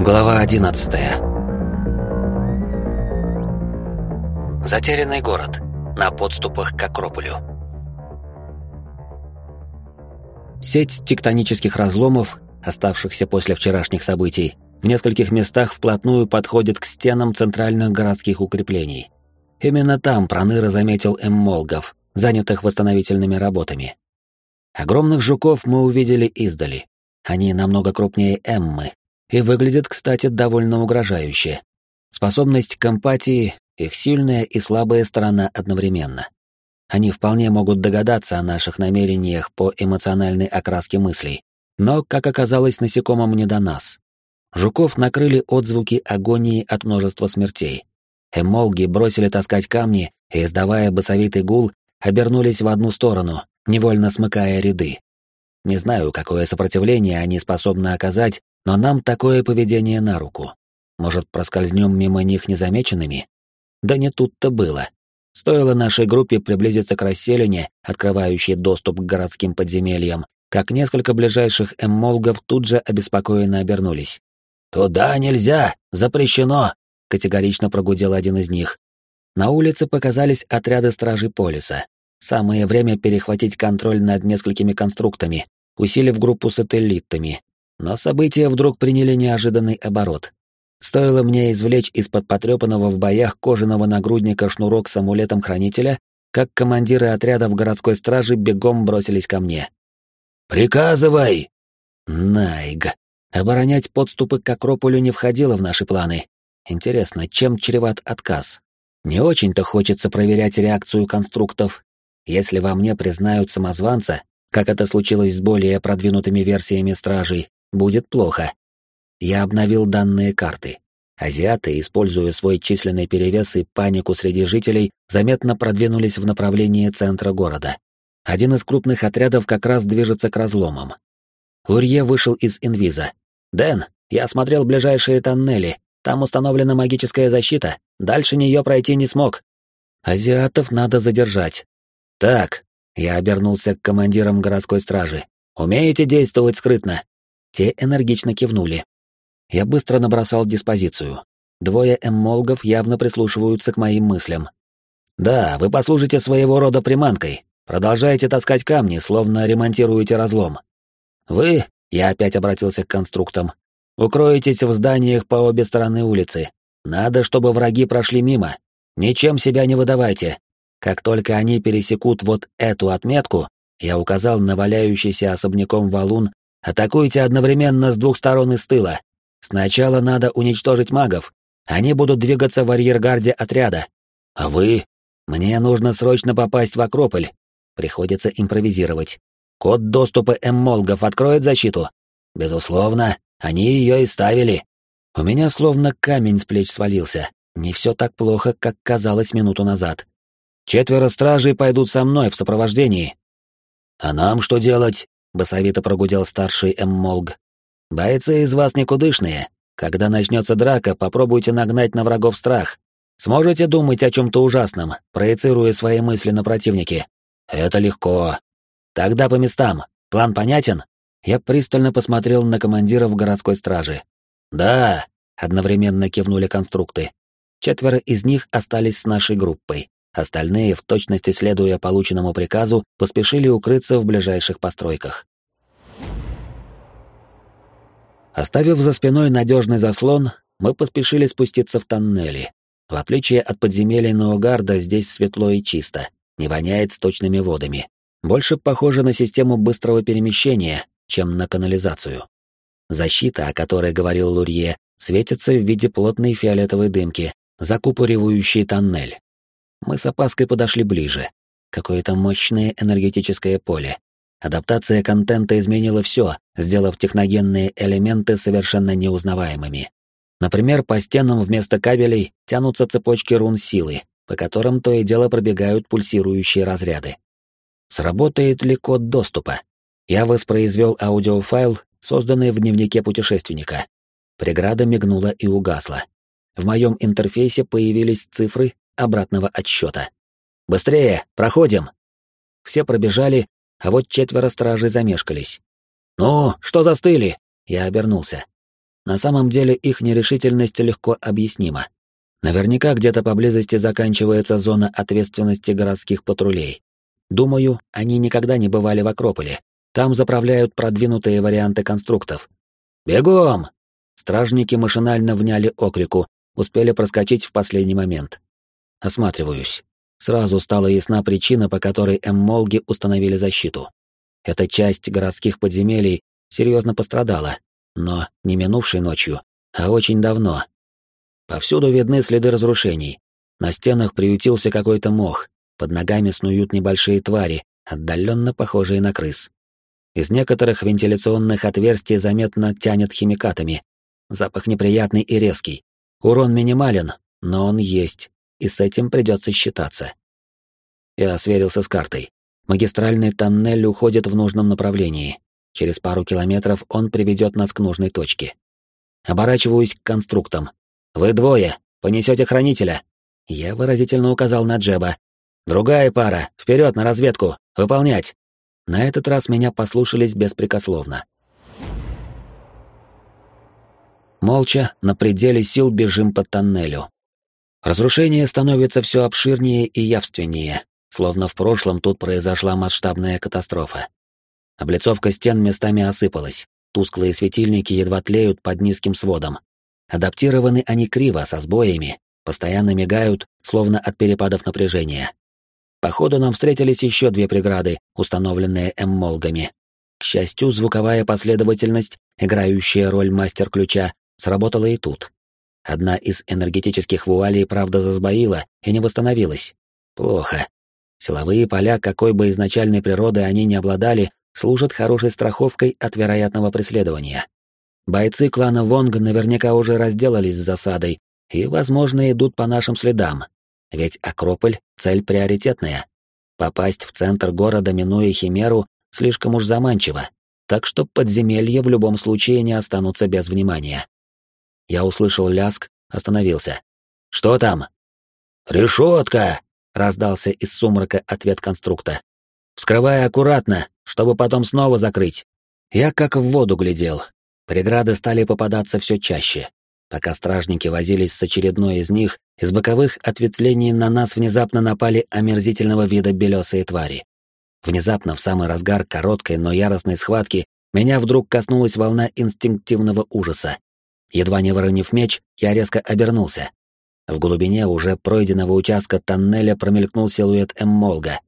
Глава 11. Затерянный город. На подступах к Акрополю. Сеть тектонических разломов, оставшихся после вчерашних событий, в нескольких местах вплотную подходит к стенам центральных городских укреплений. Именно там Проныра заметил эммолгов, занятых восстановительными работами. Огромных жуков мы увидели издали. Они намного крупнее Эммы и выглядят, кстати, довольно угрожающе. Способность к эмпатии — их сильная и слабая сторона одновременно. Они вполне могут догадаться о наших намерениях по эмоциональной окраске мыслей, но, как оказалось, насекомым не до нас. Жуков накрыли отзвуки агонии от множества смертей. Эмолги бросили таскать камни и, издавая басовитый гул, обернулись в одну сторону, невольно смыкая ряды. Не знаю, какое сопротивление они способны оказать, но нам такое поведение на руку. Может, проскользнем мимо них незамеченными? Да не тут-то было. Стоило нашей группе приблизиться к расселине, открывающей доступ к городским подземельям, как несколько ближайших эммолгов тут же обеспокоенно обернулись. «Туда нельзя! Запрещено!» — категорично прогудел один из них. На улице показались отряды стражей полиса. Самое время перехватить контроль над несколькими конструктами, усилив группу сателлитами. Но события вдруг приняли неожиданный оборот. Стоило мне извлечь из-под потрепанного в боях кожаного нагрудника шнурок с амулетом хранителя, как командиры отрядов городской стражи бегом бросились ко мне. «Приказывай!» Найг. Оборонять подступы к Акрополю не входило в наши планы. Интересно, чем чреват отказ? Не очень-то хочется проверять реакцию конструктов. Если во мне признают самозванца, как это случилось с более продвинутыми версиями стражей, будет плохо. Я обновил данные карты. Азиаты, используя свой численный перевес и панику среди жителей, заметно продвинулись в направлении центра города. Один из крупных отрядов как раз движется к разломам. Лурье вышел из инвиза. «Дэн, я осмотрел ближайшие тоннели. Там установлена магическая защита. Дальше нее пройти не смог. Азиатов надо задержать. Так, я обернулся к командирам городской стражи. «Умеете действовать скрытно?» Те энергично кивнули. Я быстро набросал диспозицию. Двое эммолгов явно прислушиваются к моим мыслям. «Да, вы послужите своего рода приманкой. Продолжаете таскать камни, словно ремонтируете разлом. Вы, я опять обратился к конструктам, укроетесь в зданиях по обе стороны улицы. Надо, чтобы враги прошли мимо. Ничем себя не выдавайте. Как только они пересекут вот эту отметку, я указал на валяющийся особняком валун, атакуйте одновременно с двух сторон и с тыла. Сначала надо уничтожить магов. Они будут двигаться в арьергарде отряда. А вы? Мне нужно срочно попасть в Акрополь. Приходится импровизировать. Код доступа эммолгов откроет защиту? Безусловно, они ее и ставили. У меня словно камень с плеч свалился. Не все так плохо, как казалось минуту назад. Четверо стражей пойдут со мной в сопровождении. А нам что делать? Басовито прогудел старший Эммолг. Бойцы из вас никудышные. Когда начнется драка, попробуйте нагнать на врагов страх. Сможете думать о чем-то ужасном, проецируя свои мысли на противнике? Это легко. Тогда по местам. План понятен? Я пристально посмотрел на командиров городской стражи. Да, одновременно кивнули конструкты. Четверо из них остались с нашей группой. Остальные, в точности следуя полученному приказу, поспешили укрыться в ближайших постройках. Оставив за спиной надежный заслон, мы поспешили спуститься в тоннели. В отличие от подземелья Наугарда, здесь светло и чисто, не воняет сточными водами. Больше похоже на систему быстрого перемещения, чем на канализацию. Защита, о которой говорил Лурье, светится в виде плотной фиолетовой дымки, закупоривающей тоннель. Мы с опаской подошли ближе. Какое-то мощное энергетическое поле. Адаптация контента изменила все, сделав техногенные элементы совершенно неузнаваемыми. Например, по стенам вместо кабелей тянутся цепочки рун силы, по которым то и дело пробегают пульсирующие разряды. Сработает ли код доступа? Я воспроизвел аудиофайл, созданный в дневнике путешественника. Преграда мигнула и угасла. В моем интерфейсе появились цифры, обратного отсчета. «Быстрее! Проходим!» Все пробежали, а вот четверо стражей замешкались. «Ну, что застыли?» Я обернулся. На самом деле их нерешительность легко объяснима. Наверняка где-то поблизости заканчивается зона ответственности городских патрулей. Думаю, они никогда не бывали в Акрополе. Там заправляют продвинутые варианты конструктов. «Бегом!» Стражники машинально вняли окрику, успели проскочить в последний момент. Осматриваюсь. Сразу стала ясна причина, по которой Эммолги установили защиту. Эта часть городских подземелий серьезно пострадала, но не минувшей ночью, а очень давно. Повсюду видны следы разрушений. На стенах приютился какой-то мох, под ногами снуют небольшие твари, отдаленно похожие на крыс. Из некоторых вентиляционных отверстий заметно тянет химикатами. Запах неприятный и резкий. Урон минимален, но он есть, и с этим придется считаться. Я сверился с картой. Магистральный тоннель уходит в нужном направлении. Через пару километров он приведет нас к нужной точке. Оборачиваюсь к конструктам. «Вы двое, понесете хранителя!» Я выразительно указал на Джеба. «Другая пара, вперед на разведку! Выполнять!» На этот раз меня послушались беспрекословно. Молча, на пределе сил бежим по тоннелю. Разрушение становится все обширнее и явственнее, словно в прошлом тут произошла масштабная катастрофа. Облицовка стен местами осыпалась, тусклые светильники едва тлеют под низким сводом. Адаптированы они криво, со сбоями, постоянно мигают, словно от перепадов напряжения. Походу нам встретились еще две преграды, установленные эммолгами. К счастью, звуковая последовательность, играющая роль мастер-ключа, сработала и тут. Одна из энергетических вуалей, правда, засбоила и не восстановилась. Плохо. Силовые поля, какой бы изначальной природы они ни обладали, служат хорошей страховкой от вероятного преследования. Бойцы клана Вонг наверняка уже разделались с засадой и, возможно, идут по нашим следам. Ведь Акрополь — цель приоритетная. Попасть в центр города, минуя Химеру, слишком уж заманчиво, так что подземелья в любом случае не останутся без внимания. Я услышал ляск, остановился. «Что там?» «Решетка!» — раздался из сумрака ответ конструкта. «Вскрывай аккуратно, чтобы потом снова закрыть». Я как в воду глядел. Преграды стали попадаться все чаще. Пока стражники возились с очередной из них, из боковых ответвлений на нас внезапно напали омерзительного вида белесые твари. Внезапно, в самый разгар короткой, но яростной схватки, меня вдруг коснулась волна инстинктивного ужаса. Едва не выронив меч, я резко обернулся. В глубине уже пройденного участка тоннеля промелькнул силуэт Эммолга.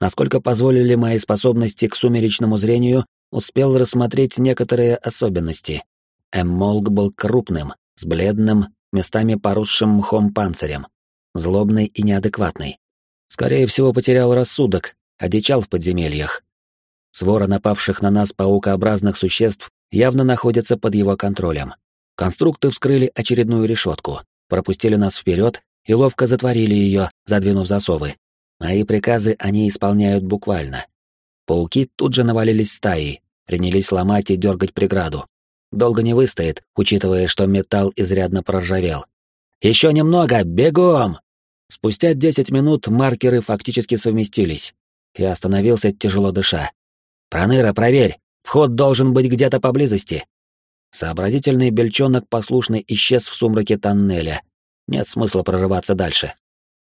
Насколько позволили мои способности к сумеречному зрению, успел рассмотреть некоторые особенности. Эммолг был крупным, с бледным, местами поросшим мхом панцирем, злобный и неадекватный. Скорее всего, потерял рассудок, одичал в подземельях. Свора напавших на нас паукообразных существ явно находится под его контролем. Конструкты вскрыли очередную решетку, пропустили нас вперед и ловко затворили ее, задвинув засовы. Мои приказы они исполняют буквально. Пауки тут же навалились стаей, принялись ломать и дергать преграду. Долго не выстоит, учитывая, что металл изрядно проржавел. «Еще немного! Бегом!» Спустя десять минут маркеры фактически совместились. Я остановился, тяжело дыша. «Проныра, проверь! Вход должен быть где-то поблизости!» Сообразительный бельчонок послушно исчез в сумраке тоннеля. Нет смысла прорываться дальше.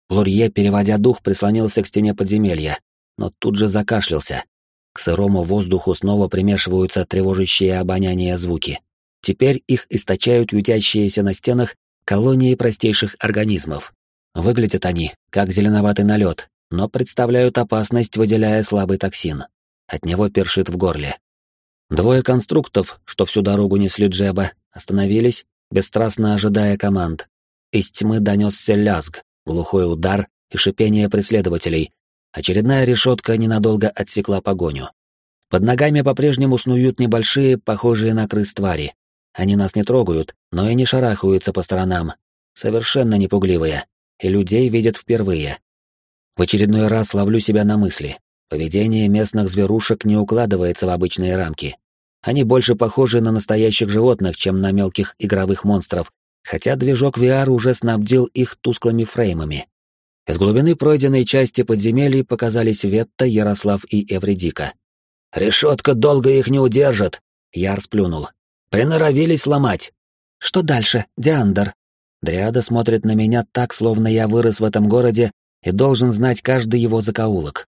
Лурье, переводя дух, прислонился к стене подземелья, но тут же закашлялся. К сырому воздуху снова примешиваются тревожащие обоняние звуки. Теперь их источают ютящиеся на стенах колонии простейших организмов. Выглядят они, как зеленоватый налет, но представляют опасность, выделяя слабый токсин. От него першит в горле. Двое конструктов, что всю дорогу несли Джеба, остановились, бесстрастно ожидая команд. Из тьмы донесся лязг, глухой удар и шипение преследователей. Очередная решетка ненадолго отсекла погоню. Под ногами по-прежнему снуют небольшие, похожие на крыс твари. Они нас не трогают, но и не шарахаются по сторонам. Совершенно непугливые. И людей видят впервые. В очередной раз ловлю себя на мысли. Поведение местных зверушек не укладывается в обычные рамки. Они больше похожи на настоящих животных, чем на мелких игровых монстров, хотя движок VR уже снабдил их тусклыми фреймами. Из глубины пройденной части подземелий показались Ветта, Ярослав и Эвредика. «Решетка долго их не удержит!» — Яр сплюнул. «Приноровились ломать. Что дальше, Диандр?» Дриада смотрит на меня так, словно я вырос в этом городе и должен знать каждый его закоулок.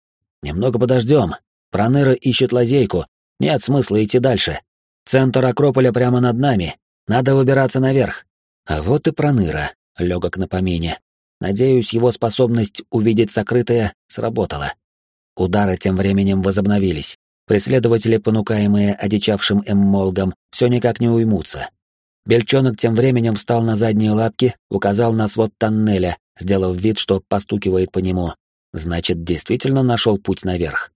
Немного подождем. Проныра ищет лазейку. Нет смысла идти дальше. Центр Акрополя прямо над нами. Надо выбираться наверх. А вот и Проныра, легок на помине. Надеюсь, его способность увидеть сокрытое сработала. Удары тем временем возобновились. Преследователи, понукаемые одичавшим эммолгом, все никак не уймутся. Бельчонок тем временем встал на задние лапки, указал на свод тоннеля, сделав вид, что постукивает по нему. Значит, действительно нашел путь наверх.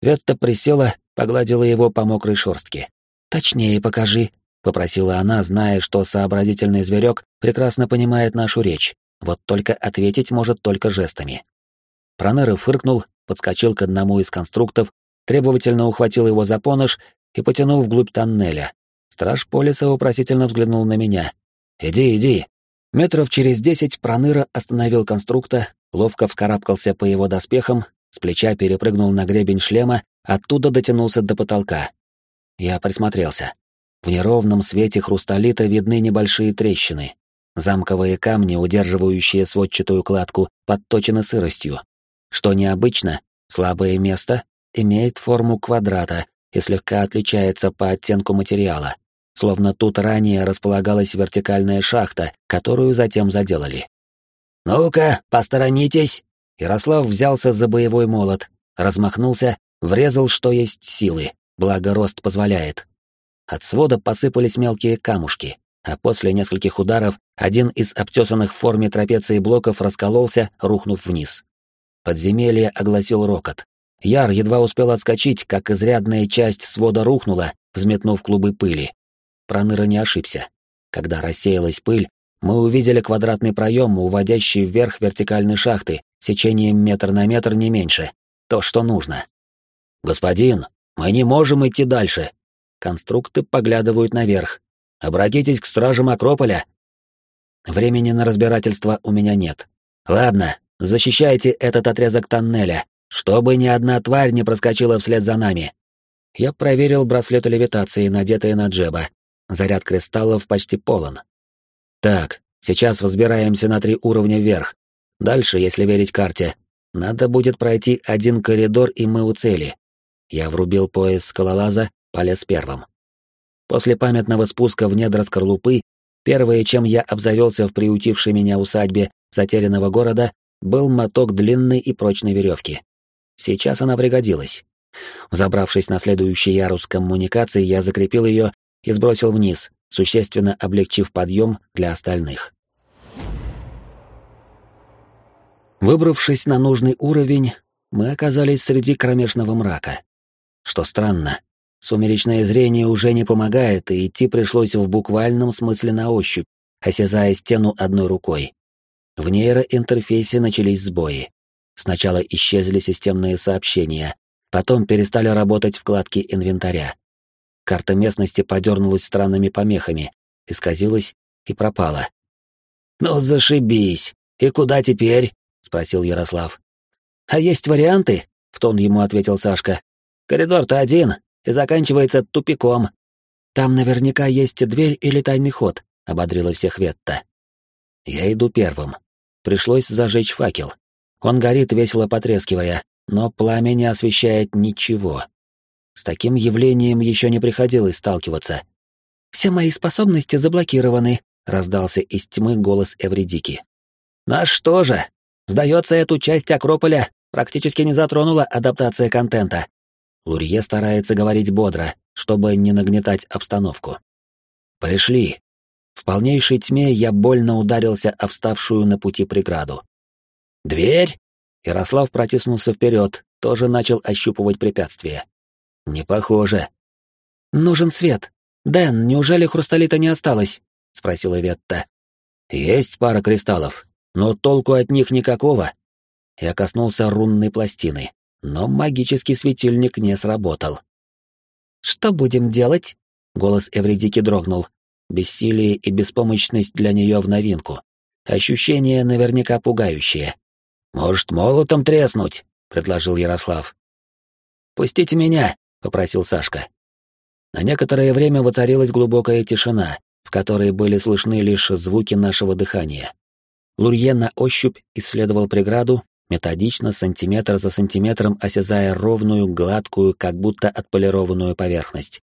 Ветта присела, погладила его по мокрой шорстке. «Точнее покажи», — попросила она, зная, что сообразительный зверек прекрасно понимает нашу речь, вот только ответить может только жестами. Пронера фыркнул, подскочил к одному из конструктов, требовательно ухватил его за понож и потянул вглубь тоннеля, Страж полиса вопросительно взглянул на меня. «Иди, иди!» Метров через десять Проныра остановил конструкта, ловко вскарабкался по его доспехам, с плеча перепрыгнул на гребень шлема, оттуда дотянулся до потолка. Я присмотрелся. В неровном свете хрусталита видны небольшие трещины. Замковые камни, удерживающие сводчатую кладку, подточены сыростью. Что необычно, слабое место имеет форму квадрата и слегка отличается по оттенку материала словно тут ранее располагалась вертикальная шахта, которую затем заделали. «Ну-ка, посторонитесь!» Ярослав взялся за боевой молот, размахнулся, врезал что есть силы, благо рост позволяет. От свода посыпались мелкие камушки, а после нескольких ударов один из обтесанных в форме трапеции блоков раскололся, рухнув вниз. Подземелье огласил рокот. Яр едва успел отскочить, как изрядная часть свода рухнула, взметнув клубы пыли. Проныра не ошибся. Когда рассеялась пыль, мы увидели квадратный проем, уводящий вверх вертикальной шахты, сечением метр на метр не меньше. То, что нужно. «Господин, мы не можем идти дальше!» Конструкты поглядывают наверх. «Обратитесь к стражам Акрополя!» Времени на разбирательство у меня нет. Ладно, защищайте этот отрезок тоннеля, чтобы ни одна тварь не проскочила вслед за нами. Я проверил браслеты левитации, надетые на Джеба, Заряд кристаллов почти полон. Так, сейчас взбираемся на три уровня вверх. Дальше, если верить карте, надо будет пройти один коридор, и мы у цели. Я врубил пояс скалолаза, полез первым. После памятного спуска в недра скорлупы, первое, чем я обзавелся в приютившей меня усадьбе затерянного города, был моток длинной и прочной веревки. Сейчас она пригодилась. Взобравшись на следующий ярус коммуникации, я закрепил ее и сбросил вниз, существенно облегчив подъем для остальных. Выбравшись на нужный уровень, мы оказались среди кромешного мрака. Что странно, сумеречное зрение уже не помогает, и идти пришлось в буквальном смысле на ощупь, осязая стену одной рукой. В нейроинтерфейсе начались сбои. Сначала исчезли системные сообщения, потом перестали работать вкладки инвентаря. Карта местности подернулась странными помехами, исказилась и пропала. «Ну, зашибись! И куда теперь?» — спросил Ярослав. «А есть варианты?» — в тон ему ответил Сашка. «Коридор-то один, и заканчивается тупиком. Там наверняка есть дверь или тайный ход», — ободрила всех Ветта. «Я иду первым. Пришлось зажечь факел. Он горит, весело потрескивая, но пламя не освещает ничего. С таким явлением еще не приходилось сталкиваться. «Все мои способности заблокированы», — раздался из тьмы голос Эвридики. «Наш тоже. Сдается, эту часть Акрополя практически не затронула адаптация контента». Лурье старается говорить бодро, чтобы не нагнетать обстановку. «Пришли». В полнейшей тьме я больно ударился о вставшую на пути преграду. «Дверь?» Ярослав протиснулся вперед, тоже начал ощупывать препятствия. «Не похоже». «Нужен свет. Дэн, неужели хрусталита не осталось?» — спросила Ветта. «Есть пара кристаллов, но толку от них никакого». Я коснулся рунной пластины, но магический светильник не сработал. «Что будем делать?» — голос Эвридики дрогнул. Бессилие и беспомощность для нее в новинку. Ощущение наверняка пугающее. «Может, молотом треснуть?» — предложил Ярослав. «Пустите меня!» — попросил Сашка. На некоторое время воцарилась глубокая тишина, в которой были слышны лишь звуки нашего дыхания. Лурье на ощупь исследовал преграду, методично, сантиметр за сантиметром осязая ровную, гладкую, как будто отполированную поверхность.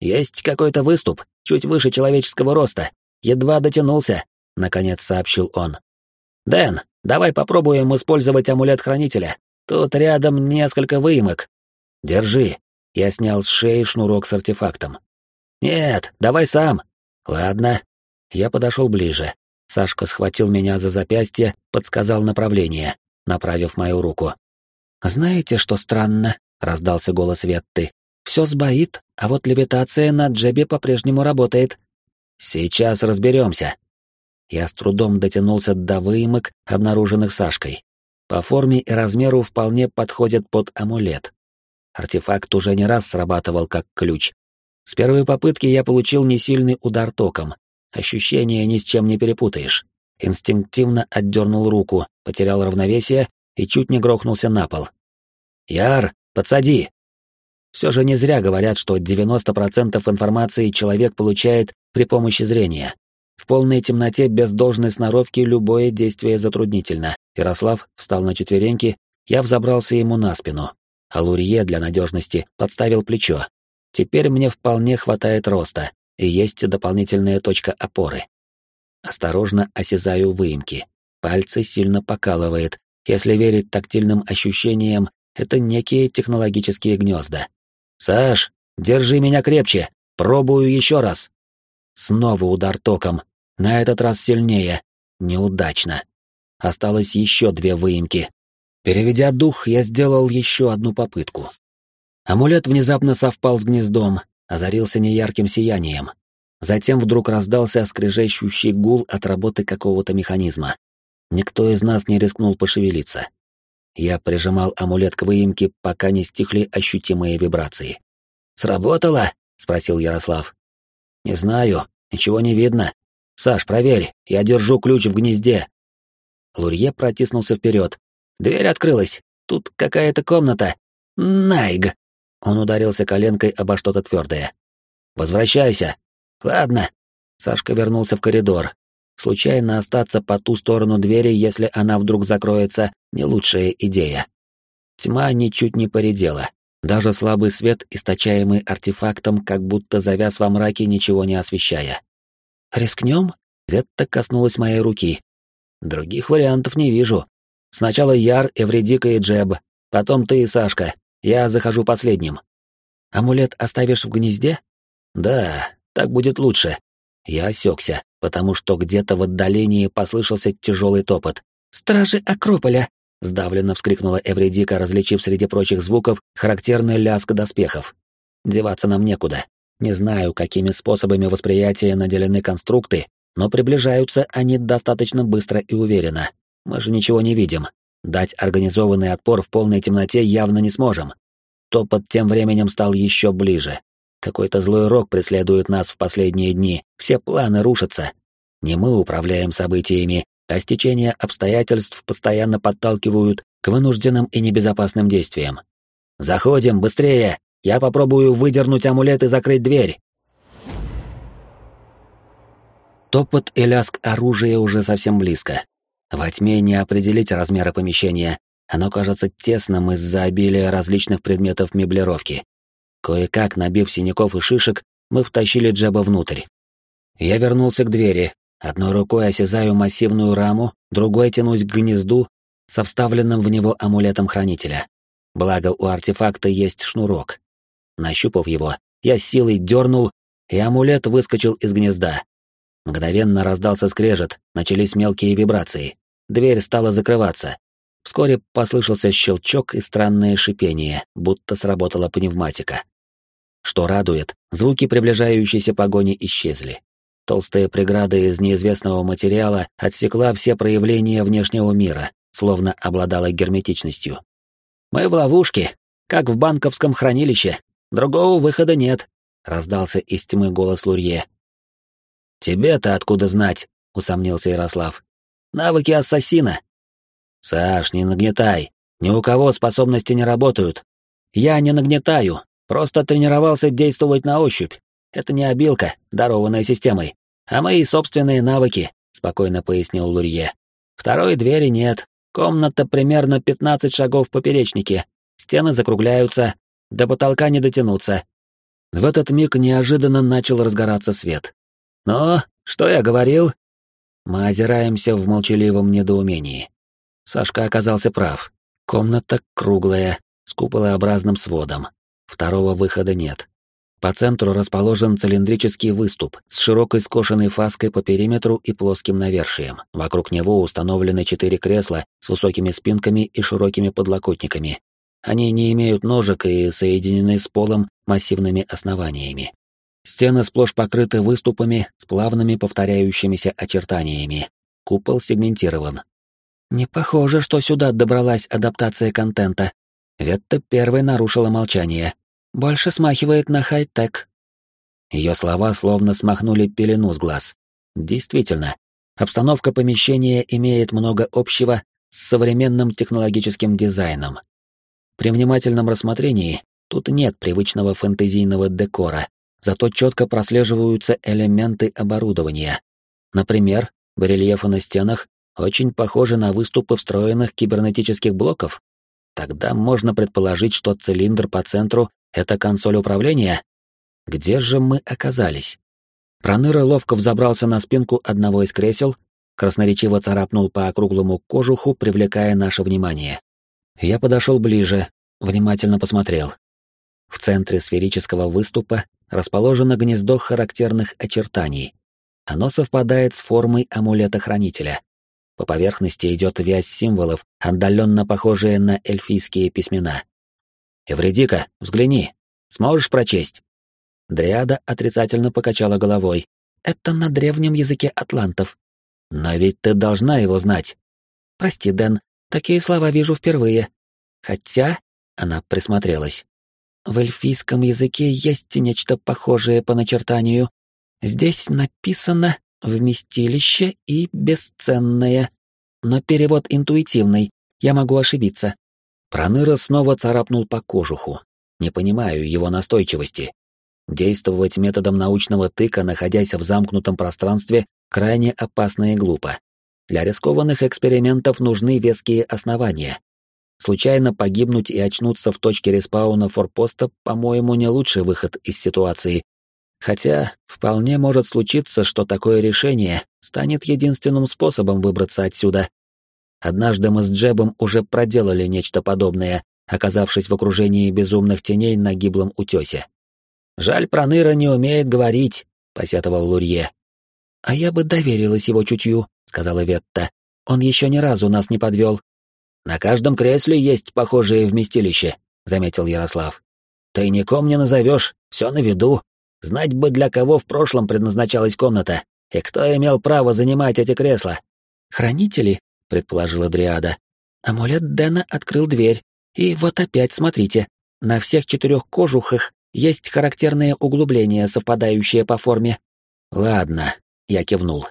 «Есть какой-то выступ, чуть выше человеческого роста. Едва дотянулся», — наконец сообщил он. «Дэн, давай попробуем использовать амулет хранителя. Тут рядом несколько выемок. Держи». Я снял с шеи шнурок с артефактом. «Нет, давай сам». «Ладно». Я подошел ближе. Сашка схватил меня за запястье, подсказал направление, направив мою руку. «Знаете, что странно?» — раздался голос Ветты. «Все сбоит, а вот левитация на джебе по-прежнему работает». «Сейчас разберемся». Я с трудом дотянулся до выемок, обнаруженных Сашкой. По форме и размеру вполне подходят под амулет. Артефакт уже не раз срабатывал как ключ. С первой попытки я получил несильный удар током. Ощущения ни с чем не перепутаешь. Инстинктивно отдернул руку, потерял равновесие и чуть не грохнулся на пол. «Яр, подсади!» Все же не зря говорят, что 90% информации человек получает при помощи зрения. В полной темноте без должной сноровки любое действие затруднительно. Ярослав встал на четвереньки, я взобрался ему на спину, а Лурье для надежности подставил плечо. Теперь мне вполне хватает роста, и есть дополнительная точка опоры. Осторожно осязаю выемки. Пальцы сильно покалывает. Если верить тактильным ощущениям, это некие технологические гнезда. «Саш, держи меня крепче! Пробую еще раз!» Снова удар током. На этот раз сильнее. Неудачно. Осталось еще две выемки. Переведя дух, я сделал еще одну попытку. Амулет внезапно совпал с гнездом, озарился неярким сиянием. Затем вдруг раздался скрежещущий гул от работы какого-то механизма. Никто из нас не рискнул пошевелиться. Я прижимал амулет к выемке, пока не стихли ощутимые вибрации. «Сработало?» — спросил Ярослав. «Не знаю, ничего не видно. Саш, проверь, я держу ключ в гнезде». Лурье протиснулся вперед, Дверь открылась. Тут какая-то комната. Найг. Он ударился коленкой обо что-то твердое. Возвращайся. Ладно. Сашка вернулся в коридор. Случайно остаться по ту сторону двери, если она вдруг закроется, не лучшая идея. Тьма ничуть не поредела. Даже слабый свет, источаемый артефактом, как будто завяз во мраке, ничего не освещая. «Рискнем?» Ветта коснулась моей руки. «Других вариантов не вижу. Сначала Яр, Эвредика и Джеб, потом ты и Сашка. Я захожу последним. Амулет оставишь в гнезде? Да, так будет лучше. Я осекся, потому что где-то в отдалении послышался тяжелый топот. «Стражи Акрополя!» — сдавленно вскрикнула Эвредика, различив среди прочих звуков характерный лязг доспехов. Деваться нам некуда. Не знаю, какими способами восприятия наделены конструкты, но приближаются они достаточно быстро и уверенно. Мы же ничего не видим. Дать организованный отпор в полной темноте явно не сможем. Топот тем временем стал еще ближе. Какой-то злой рок преследует нас в последние дни. Все планы рушатся. Не мы управляем событиями, а стечение обстоятельств постоянно подталкивают к вынужденным и небезопасным действиям. «Заходим, быстрее! Я попробую выдернуть амулет и закрыть дверь!» Топот и лязг оружия уже совсем близко. Во тьме не определить размеры помещения, оно кажется тесным из-за обилия различных предметов меблировки. Кое-как, набив синяков и шишек, мы втащили Джеба внутрь. Я вернулся к двери, одной рукой осязаю массивную раму, другой тянусь к гнезду со вставленным в него амулетом хранителя. Благо, у артефакта есть шнурок. Нащупав его, я силой дернул, и амулет выскочил из гнезда. Мгновенно раздался скрежет, начались мелкие вибрации. Дверь стала закрываться. Вскоре послышался щелчок и странное шипение, будто сработала пневматика. Что радует, звуки приближающейся погони исчезли. Толстая преграда из неизвестного материала отсекла все проявления внешнего мира, словно обладала герметичностью. «Мы в ловушке, как в банковском хранилище. Другого выхода нет», — раздался из тьмы голос Лурье, «Тебе-то откуда знать?» — усомнился Ярослав. «Навыки ассасина». «Саш, не нагнетай. Ни у кого способности не работают. Я не нагнетаю, просто тренировался действовать на ощупь. Это не обилка, дарованная системой. а мои собственные навыки», — спокойно пояснил Лурье. «Второй двери нет. Комната примерно 15 шагов в поперечнике. Стены закругляются, до потолка не дотянуться». В этот миг неожиданно начал разгораться свет. «Ну, что я говорил?» Мы озираемся в молчаливом недоумении. Сашка оказался прав. Комната круглая, с куполообразным сводом. Второго выхода нет. По центру расположен цилиндрический выступ с широкой скошенной фаской по периметру и плоским навершием. Вокруг него установлены четыре кресла с высокими спинками и широкими подлокотниками. Они не имеют ножек и соединены с полом массивными основаниями. Стены сплошь покрыты выступами с плавными повторяющимися очертаниями. Купол сегментирован. Не похоже, что сюда добралась адаптация контента. Ветта первой нарушила молчание. Больше смахивает на хай-тек. Ее слова словно смахнули пелену с глаз. Действительно, обстановка помещения имеет много общего с современным технологическим дизайном. При внимательном рассмотрении тут нет привычного фэнтезийного декора, зато четко прослеживаются элементы оборудования. Например, барельефы на стенах очень похожи на выступы встроенных кибернетических блоков. Тогда можно предположить, что цилиндр по центру это консоль управления? Где же мы оказались? Проныра ловко взобрался на спинку одного из кресел, красноречиво царапнул по округлому кожуху, привлекая наше внимание. Я подошел ближе, внимательно посмотрел. В центре сферического выступа расположено гнездо характерных очертаний. Оно совпадает с формой амулета-хранителя. По поверхности идет вязь символов, отдаленно похожие на эльфийские письмена. «Эвредика, взгляни. Сможешь прочесть?» Дриада отрицательно покачала головой. «Это на древнем языке атлантов». «Но ведь ты должна его знать». «Прости, Дэн, такие слова вижу впервые. Хотя...» — она присмотрелась. «В эльфийском языке есть нечто похожее по начертанию. Здесь написано «вместилище» и «бесценное». Но перевод интуитивный, я могу ошибиться. Проныра снова царапнул по кожуху. Не понимаю его настойчивости. Действовать методом научного тыка, находясь в замкнутом пространстве, крайне опасно и глупо. Для рискованных экспериментов нужны веские основания. Случайно погибнуть и очнуться в точке респауна форпоста, по-моему, не лучший выход из ситуации. Хотя, вполне может случиться, что такое решение станет единственным способом выбраться отсюда. Однажды мы с Джебом уже проделали нечто подобное, оказавшись в окружении безумных теней на гиблом утесе. «Жаль, Проныра не умеет говорить», — посетовал Лурье. «А я бы доверилась его чутью», — сказала Ветта. «Он еще ни разу нас не подвел». «На каждом кресле есть похожее вместилище», — заметил Ярослав. «Тайником не назовешь, все на виду. Знать бы, для кого в прошлом предназначалась комната, и кто имел право занимать эти кресла». «Хранители?» — предположила Дриада. Амулет Дэна открыл дверь. И вот опять, смотрите, на всех четырех кожухах есть характерные углубления, совпадающие по форме. Ладно, я кивнул.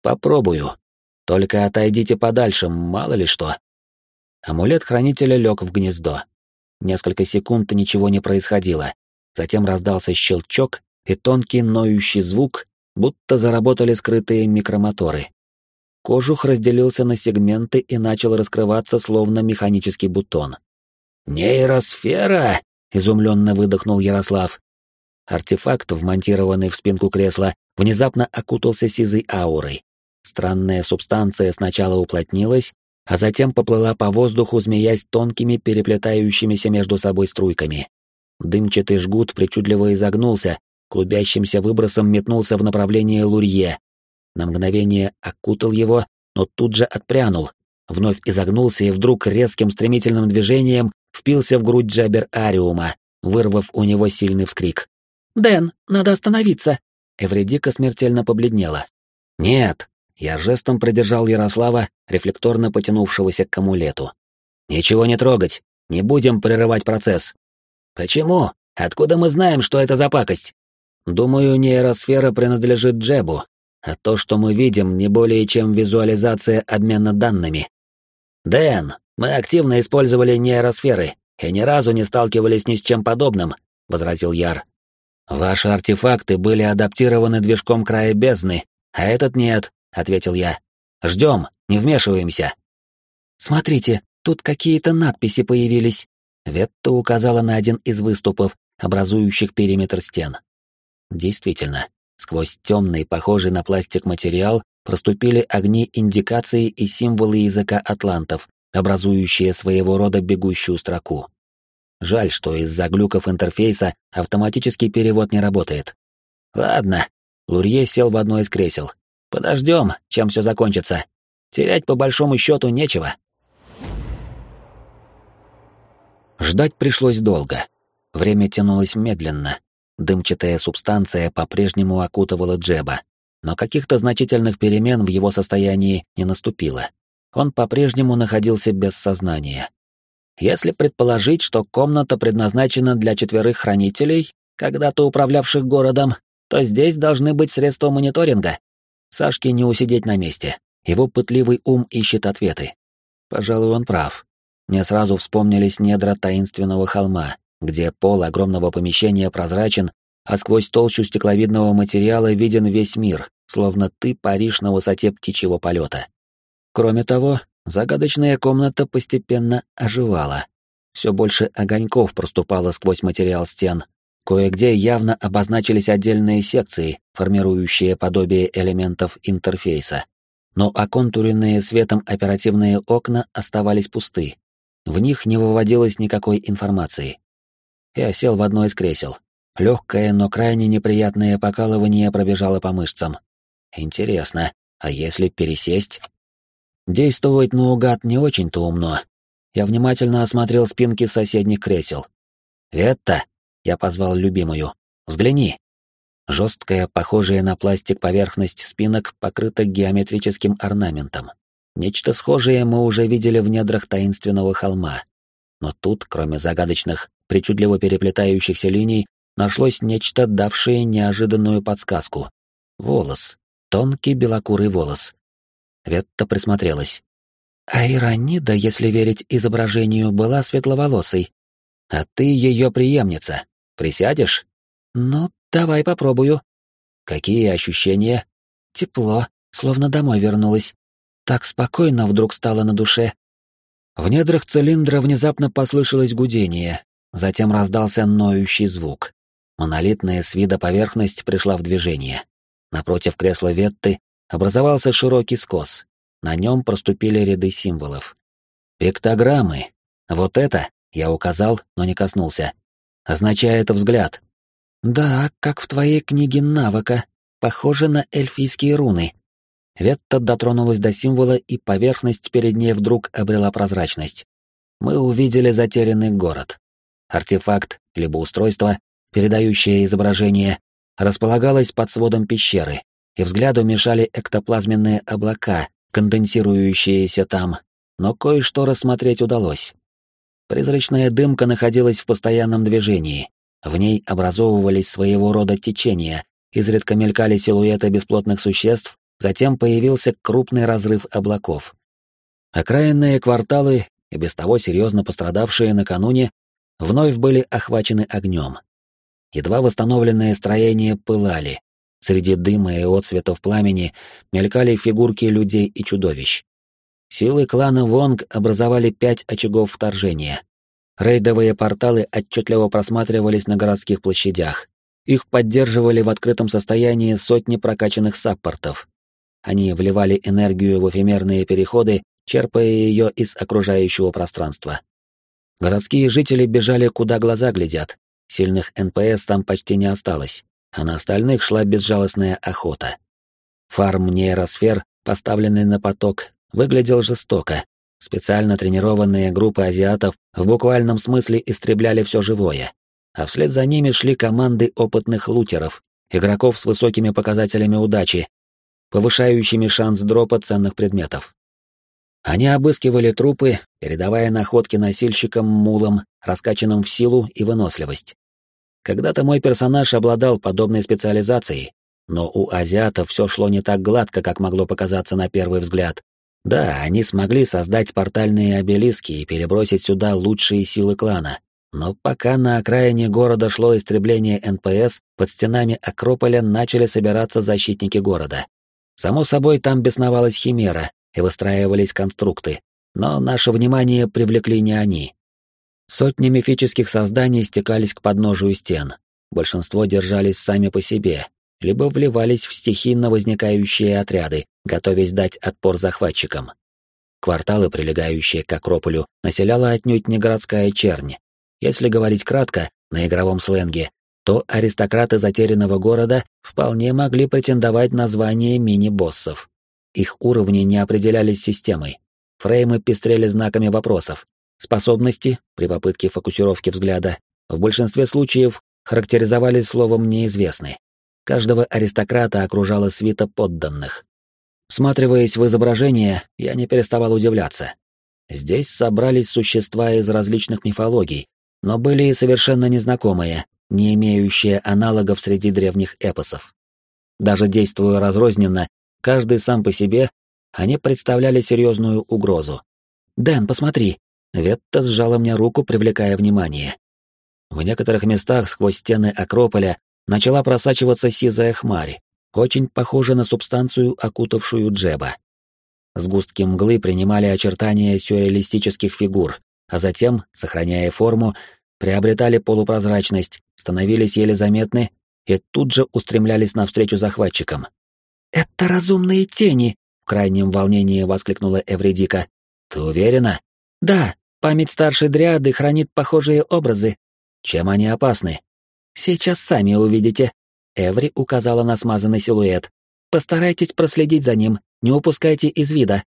Попробую. Только отойдите подальше, мало ли что. Амулет хранителя лег в гнездо. Несколько секунд ничего не происходило. Затем раздался щелчок и тонкий ноющий звук, будто заработали скрытые микромоторы. Кожух разделился на сегменты и начал раскрываться, словно механический бутон. «Нейросфера!» — изумленно выдохнул Ярослав. Артефакт, вмонтированный в спинку кресла, внезапно окутался сизой аурой. Странная субстанция сначала уплотнилась, а затем поплыла по воздуху, змеясь тонкими переплетающимися между собой струйками. Дымчатый жгут причудливо изогнулся, клубящимся выбросом метнулся в направлении Лурье, на мгновение окутал его, но тут же отпрянул, вновь изогнулся и вдруг резким стремительным движением впился в грудь Джабер Ариума, вырвав у него сильный вскрик. «Дэн, надо остановиться!» Эвредика смертельно побледнела. «Нет!» Я жестом придержал Ярослава, рефлекторно потянувшегося к амулету. «Ничего не трогать, не будем прерывать процесс». «Почему? Откуда мы знаем, что это за пакость?» «Думаю, нейросфера принадлежит Джебу, а то, что мы видим, не более чем визуализация обмена данными. «Дэн, мы активно использовали нейросферы и ни разу не сталкивались ни с чем подобным», — возразил Яр. «Ваши артефакты были адаптированы движком края бездны «А этот нет», — ответил я. «Ждем, не вмешиваемся». «Смотрите, тут какие-то надписи появились». Ветта указала на один из выступов, образующих периметр стен. Действительно, сквозь темный, похожий на пластик материал, проступили огни индикации и символы языка атлантов, образующие своего рода бегущую строку. Жаль, что из-за глюков интерфейса автоматический перевод не работает. Ладно, Лурье сел в одно из кресел. Подождем, чем все закончится. Терять по большому счету нечего. Ждать пришлось долго. Время тянулось медленно. Дымчатая субстанция по-прежнему окутывала Джеба, но каких-то значительных перемен в его состоянии не наступило. Он по-прежнему находился без сознания. Если предположить, что комната предназначена для четверых хранителей, когда-то управлявших городом, то здесь должны быть средства мониторинга. Сашке не усидеть на месте. Его пытливый ум ищет ответы. Пожалуй, он прав. Мне сразу вспомнились недра таинственного холма, где пол огромного помещения прозрачен, а сквозь толщу стекловидного материала виден весь мир, словно ты паришь на высоте птичьего полета. Кроме того, загадочная комната постепенно оживала. Все больше огоньков проступало сквозь материал стен. Кое-где явно обозначились отдельные секции, формирующие подобие элементов интерфейса. Но оконтуренные светом оперативные окна оставались пусты. В них не выводилось никакой информации. Я сел в одно из кресел. Легкое, но крайне неприятное покалывание пробежало по мышцам. Интересно, а если пересесть? Действовать наугад не очень-то умно. Я внимательно осмотрел спинки соседних кресел. «Ветта!» — я позвал любимую. «Взгляни!» Жесткая, похожая на пластик поверхность спинок покрыта геометрическим орнаментом. Нечто схожее мы уже видели в недрах таинственного холма. Но тут, кроме загадочных причудливо переплетающихся линий, нашлось нечто, давшее неожиданную подсказку. Волос. Тонкий белокурый волос. Ветта присмотрелась. А Иранида, если верить изображению, была светловолосой. А ты ее преемница. Присядешь? Ну, давай попробую. Какие ощущения? Тепло, словно домой вернулась. Так спокойно вдруг стало на душе. В недрах цилиндра внезапно послышалось гудение, Затем раздался ноющий звук. Монолитная с вида поверхность пришла в движение. Напротив кресла Ветты образовался широкий скос. На нем проступили ряды символов. Пиктограммы. Вот это, я указал, но не коснулся. Означает взгляд. Да, как в твоей книге навыка. Похоже на эльфийские руны. Ветта дотронулась до символа, и поверхность перед ней вдруг обрела прозрачность. Мы увидели затерянный город. Артефакт, либо устройство, передающее изображение, располагалось под сводом пещеры, и взгляду мешали эктоплазменные облака, конденсирующиеся там, но кое-что рассмотреть удалось. Призрачная дымка находилась в постоянном движении, в ней образовывались своего рода течения, изредка мелькали силуэты бесплотных существ, затем появился крупный разрыв облаков. Окраинные кварталы, и без того серьезно пострадавшие накануне, вновь были охвачены огнем. Едва восстановленные строения пылали. Среди дыма и отсветов пламени мелькали фигурки людей и чудовищ. Силы клана Вонг образовали пять очагов вторжения. Рейдовые порталы отчетливо просматривались на городских площадях. Их поддерживали в открытом состоянии сотни прокачанных саппортов. Они вливали энергию в эфемерные переходы, черпая ее из окружающего пространства. Городские жители бежали, куда глаза глядят. Сильных НПС там почти не осталось, а на остальных шла безжалостная охота. Фарм нейросфер, поставленный на поток, выглядел жестоко. Специально тренированные группы азиатов в буквальном смысле истребляли все живое. А вслед за ними шли команды опытных лутеров, игроков с высокими показателями удачи, повышающими шанс дропа ценных предметов. Они обыскивали трупы, передавая находки носильщикам-мулам, раскачанным в силу и выносливость. Когда-то мой персонаж обладал подобной специализацией, но у азиатов все шло не так гладко, как могло показаться на первый взгляд. Да, они смогли создать портальные обелиски и перебросить сюда лучшие силы клана, но пока на окраине города шло истребление НПС, под стенами Акрополя начали собираться защитники города. Само собой, там бесновалась химера и выстраивались конструкты, но наше внимание привлекли не они. Сотни мифических созданий стекались к подножию стен. Большинство держались сами по себе, либо вливались в стихийно возникающие отряды, готовясь дать отпор захватчикам. Кварталы, прилегающие к Акрополю, населяла отнюдь не городская чернь. Если говорить кратко, на игровом сленге, то аристократы затерянного города вполне могли претендовать на звание мини-боссов. Их уровни не определялись системой. Фреймы пестрели знаками вопросов. Способности, при попытке фокусировки взгляда, в большинстве случаев характеризовались словом «неизвестны». Каждого аристократа окружала свита подданных. Всматриваясь в изображение, я не переставал удивляться. Здесь собрались существа из различных мифологий, но были и совершенно незнакомые, не имеющие аналогов среди древних эпосов. Даже действуя разрозненно, каждый сам по себе, они представляли серьезную угрозу. «Дэн, посмотри!» Ветта сжала мне руку, привлекая внимание. В некоторых местах сквозь стены Акрополя начала просачиваться сизая хмарь, очень похожа на субстанцию, окутавшую Джеба. Сгустки мглы принимали очертания сюрреалистических фигур, а затем, сохраняя форму, приобретали полупрозрачность, становились еле заметны и тут же устремлялись навстречу захватчикам. «Это разумные тени!» — в крайнем волнении воскликнула Эвредика. «Ты уверена?» «Да, память старшей дриады хранит похожие образы». «Чем они опасны?» «Сейчас сами увидите». Эври указала на смазанный силуэт. «Постарайтесь проследить за ним, не упускайте из вида».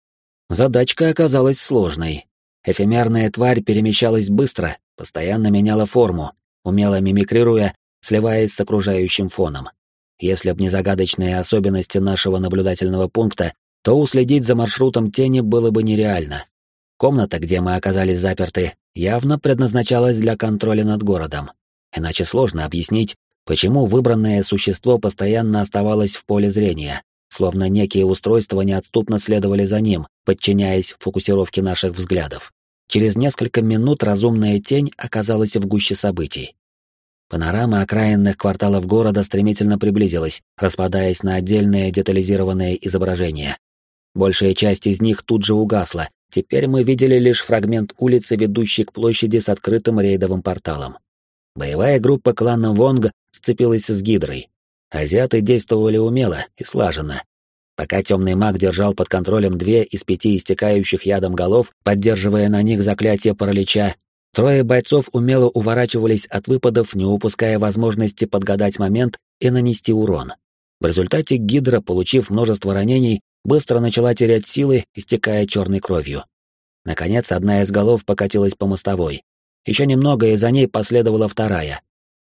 Задачка оказалась сложной. Эфемерная тварь перемещалась быстро, постоянно меняла форму, умело мимикрируя, сливаясь с окружающим фоном. Если б не загадочные особенности нашего наблюдательного пункта, то уследить за маршрутом тени было бы нереально. Комната, где мы оказались заперты, явно предназначалась для контроля над городом. Иначе сложно объяснить, почему выбранное существо постоянно оставалось в поле зрения, словно некие устройства неотступно следовали за ним, подчиняясь фокусировке наших взглядов. Через несколько минут разумная тень оказалась в гуще событий. Панорама окраинных кварталов города стремительно приблизилась, распадаясь на отдельные детализированные изображения. Большая часть из них тут же угасла, теперь мы видели лишь фрагмент улицы, ведущей к площади с открытым рейдовым порталом. Боевая группа клана Вонг сцепилась с Гидрой. Азиаты действовали умело и слаженно, Пока темный маг держал под контролем две из пяти истекающих ядом голов, поддерживая на них заклятие паралича, трое бойцов умело уворачивались от выпадов, не упуская возможности подгадать момент и нанести урон. В результате Гидра, получив множество ранений, быстро начала терять силы, истекая черной кровью. Наконец, одна из голов покатилась по мостовой. Еще немного, и за ней последовала вторая.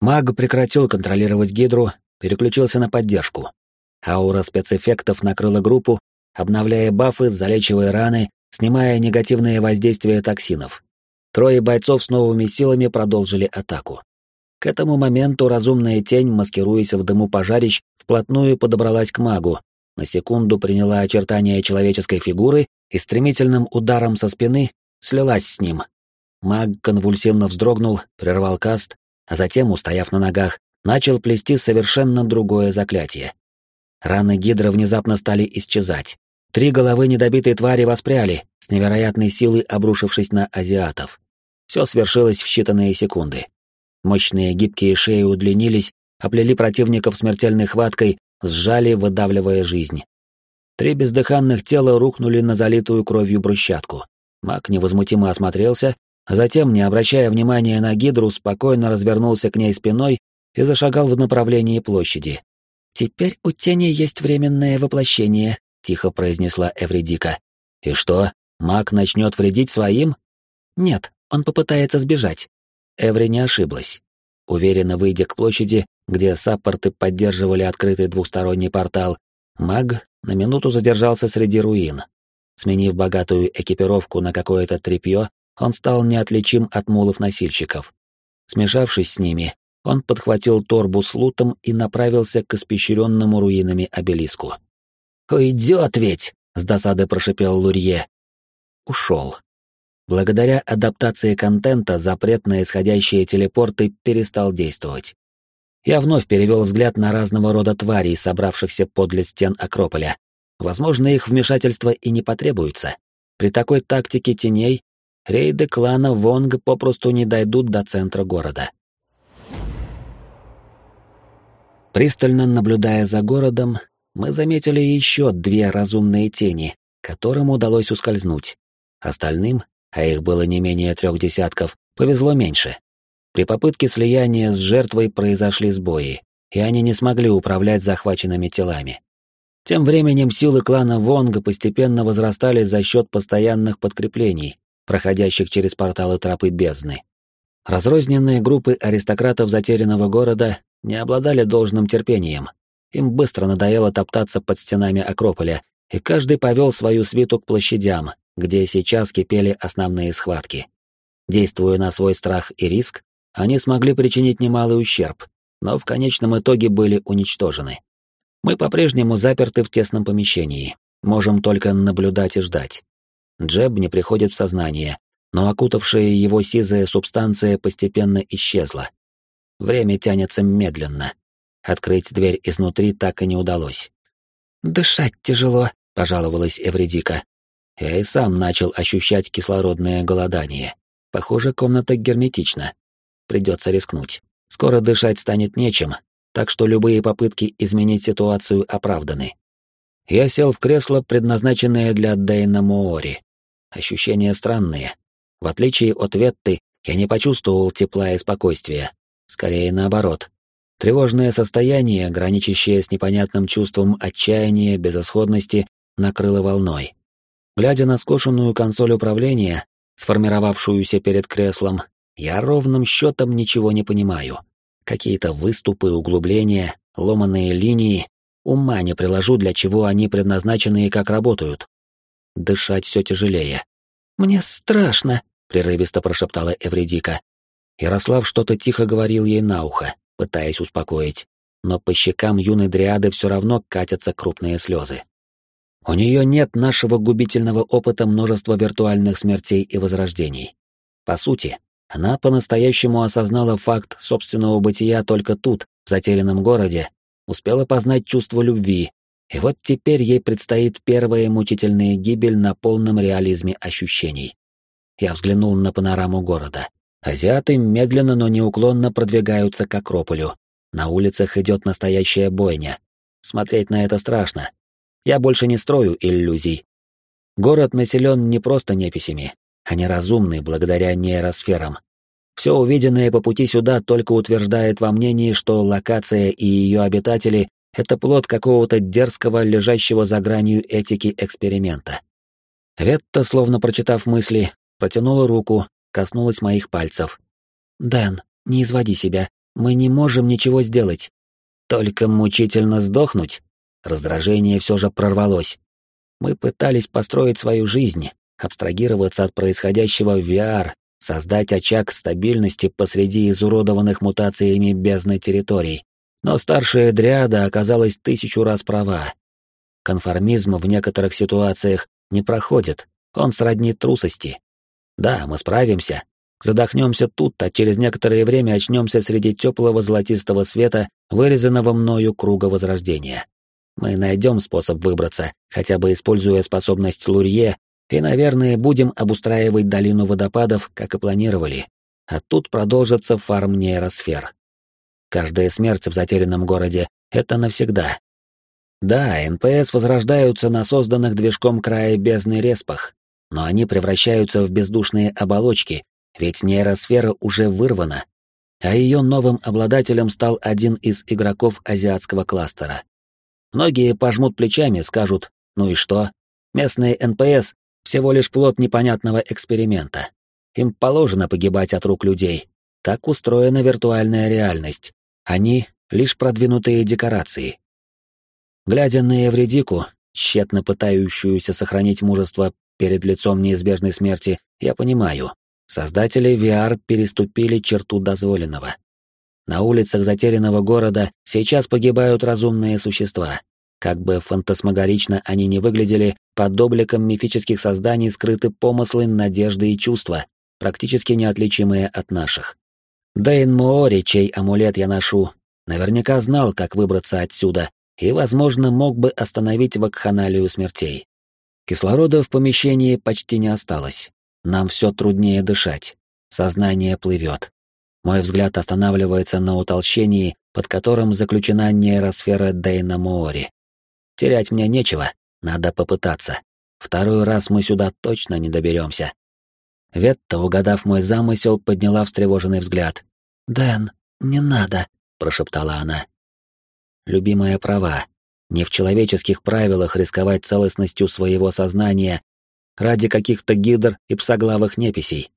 Маг прекратил контролировать Гидру, переключился на поддержку. Аура спецэффектов накрыла группу, обновляя бафы, залечивая раны, снимая негативные воздействия токсинов. Трое бойцов с новыми силами продолжили атаку. К этому моменту разумная тень, маскируясь в дыму пожарищ, вплотную подобралась к магу, на секунду приняла очертания человеческой фигуры и стремительным ударом со спины слилась с ним. Маг конвульсивно вздрогнул, прервал каст, а затем, устояв на ногах, начал плести совершенно другое заклятие. Раны Гидра внезапно стали исчезать. Три головы недобитой твари воспряли, с невероятной силой обрушившись на азиатов. Все свершилось в считанные секунды. Мощные гибкие шеи удлинились, оплели противников смертельной хваткой, сжали, выдавливая жизнь. Три бездыханных тела рухнули на залитую кровью брусчатку. Маг невозмутимо осмотрелся, а затем, не обращая внимания на гидру, спокойно развернулся к ней спиной и зашагал в направлении площади. «Теперь у тени есть временное воплощение», — тихо произнесла Эвредика. «И что, маг начнет вредить своим?» «Нет, он попытается сбежать». Эври не ошиблась. Уверенно выйдя к площади, где саппорты поддерживали открытый двухсторонний портал, маг на минуту задержался среди руин. Сменив богатую экипировку на какое-то тряпье, он стал неотличим от мулов-носильщиков. Смешавшись с ними, он подхватил торбу с лутом и направился к испещренному руинами обелиску. «Уйдет ведь!» — с досады прошипел Лурье. Ушел. Благодаря адаптации контента запрет на исходящие телепорты перестал действовать. Я вновь перевел взгляд на разного рода тварей, собравшихся подле стен Акрополя. Возможно, их вмешательство и не потребуется. При такой тактике теней рейды клана Вонг попросту не дойдут до центра города. Пристально наблюдая за городом, мы заметили еще две разумные тени, которым удалось ускользнуть. Остальным, а их было не менее трех десятков, повезло меньше. При попытке слияния с жертвой произошли сбои, и они не смогли управлять захваченными телами. Тем временем силы клана Вонга постепенно возрастали за счет постоянных подкреплений, проходящих через порталы тропы бездны. Разрозненные группы аристократов затерянного города не обладали должным терпением. Им быстро надоело топтаться под стенами Акрополя, и каждый повел свою свиту к площадям, где сейчас кипели основные схватки. Действуя на свой страх и риск, они смогли причинить немалый ущерб, но в конечном итоге были уничтожены. Мы по-прежнему заперты в тесном помещении, можем только наблюдать и ждать. Джеб не приходит в сознание, но окутавшая его сизая субстанция постепенно исчезла. Время тянется медленно. Открыть дверь изнутри так и не удалось. «Дышать тяжело», — пожаловалась Эвредика. Я и сам начал ощущать кислородное голодание. Похоже, комната герметична. Придется рискнуть. Скоро дышать станет нечем, так что любые попытки изменить ситуацию оправданы. Я сел в кресло, предназначенное для Дейна Моори. Ощущения странные. В отличие от Ветты, я не почувствовал тепла и спокойствия. Скорее наоборот. Тревожное состояние, граничащее с непонятным чувством отчаяния, безысходности, накрыло волной. Глядя на скошенную консоль управления, сформировавшуюся перед креслом, я ровным счетом ничего не понимаю. Какие-то выступы, углубления, ломаные линии. Ума не приложу, для чего они предназначены и как работают. Дышать все тяжелее. «Мне страшно», — прерывисто прошептала Эвредика. Ярослав что-то тихо говорил ей на ухо, пытаясь успокоить, но по щекам юной дриады все равно катятся крупные слезы. У нее нет нашего губительного опыта множества виртуальных смертей и возрождений. По сути, она по-настоящему осознала факт собственного бытия только тут, в затерянном городе, успела познать чувство любви, и вот теперь ей предстоит первая мучительная гибель на полном реализме ощущений. Я взглянул на панораму города. Азиаты медленно, но неуклонно продвигаются к Акрополю. На улицах идет настоящая бойня. Смотреть на это страшно. Я больше не строю иллюзий. Город населен не просто неписями, они разумны благодаря нейросферам. Все увиденное по пути сюда только утверждает во мнении, что локация и ее обитатели — это плод какого-то дерзкого, лежащего за гранью этики эксперимента. Ветта, словно прочитав мысли, протянула руку, коснулась моих пальцев. «Дэн, не изводи себя, мы не можем ничего сделать». «Только мучительно сдохнуть?» Раздражение все же прорвалось. Мы пытались построить свою жизнь, абстрагироваться от происходящего в VR, создать очаг стабильности посреди изуродованных мутациями бездны территорий. Но старшая дриада оказалась тысячу раз права. Конформизм в некоторых ситуациях не проходит, он сродни трусости. Да, мы справимся. Задохнемся тут, а через некоторое время очнемся среди теплого золотистого света, вырезанного мною круга возрождения. Мы найдем способ выбраться, хотя бы используя способность Лурье, и, наверное, будем обустраивать долину водопадов, как и планировали. А тут продолжится фарм нейросфер. Каждая смерть в затерянном городе — это навсегда. Да, НПС возрождаются на созданных движком края бездны респах, но они превращаются в бездушные оболочки, ведь нейросфера уже вырвана, а ее новым обладателем стал один из игроков азиатского кластера. Многие пожмут плечами, скажут «ну и что?». Местные НПС — всего лишь плод непонятного эксперимента. Им положено погибать от рук людей. Так устроена виртуальная реальность. Они — лишь продвинутые декорации. Глядя на Евредику, тщетно пытающуюся сохранить мужество перед лицом неизбежной смерти, я понимаю, создатели VR переступили черту дозволенного. На улицах затерянного города сейчас погибают разумные существа. Как бы фантасмагорично они не выглядели, под обликом мифических созданий скрыты помыслы, надежды и чувства, практически неотличимые от наших. Дэйн Моори, чей амулет я ношу, наверняка знал, как выбраться отсюда, и, возможно, мог бы остановить вакханалию смертей. Кислорода в помещении почти не осталось. Нам все труднее дышать. Сознание плывет. Мой взгляд останавливается на утолщении, под которым заключена нейросфера Дейна Моори. Терять мне нечего, надо попытаться. Второй раз мы сюда точно не доберемся. Ветта, угадав мой замысел, подняла встревоженный взгляд. «Дэн, не надо», — прошептала она. «Любимая права. Не в человеческих правилах рисковать целостностью своего сознания ради каких-то гидр и псоглавых неписей.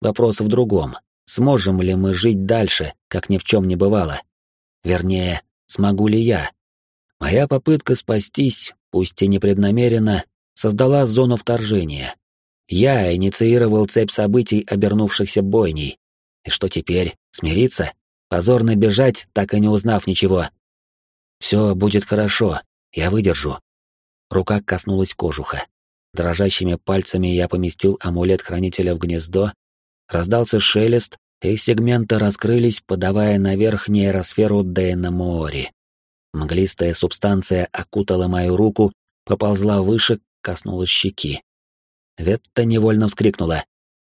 Вопрос в другом. Сможем ли мы жить дальше, как ни в чем не бывало? Вернее, смогу ли я? Моя попытка спастись, пусть и непреднамеренно, создала зону вторжения. Я инициировал цепь событий, обернувшихся бойней. И что теперь, смириться? Позорно бежать, так и не узнав ничего. Все будет хорошо, я выдержу. Рука коснулась кожуха. Дрожащими пальцами я поместил амулет хранителя в гнездо, раздался шелест, и сегменты раскрылись, подавая наверх нейросферу Дэйна Моори. Мглистая субстанция окутала мою руку, поползла выше, коснулась щеки. Ветта невольно вскрикнула.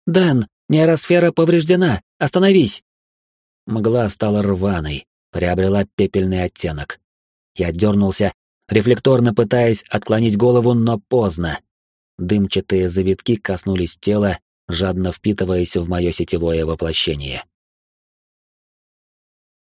«Дэн, нейросфера повреждена! Остановись!» Мгла стала рваной, приобрела пепельный оттенок. Я дернулся, рефлекторно пытаясь отклонить голову, но поздно. Дымчатые завитки коснулись тела, жадно впитываясь в мое сетевое воплощение.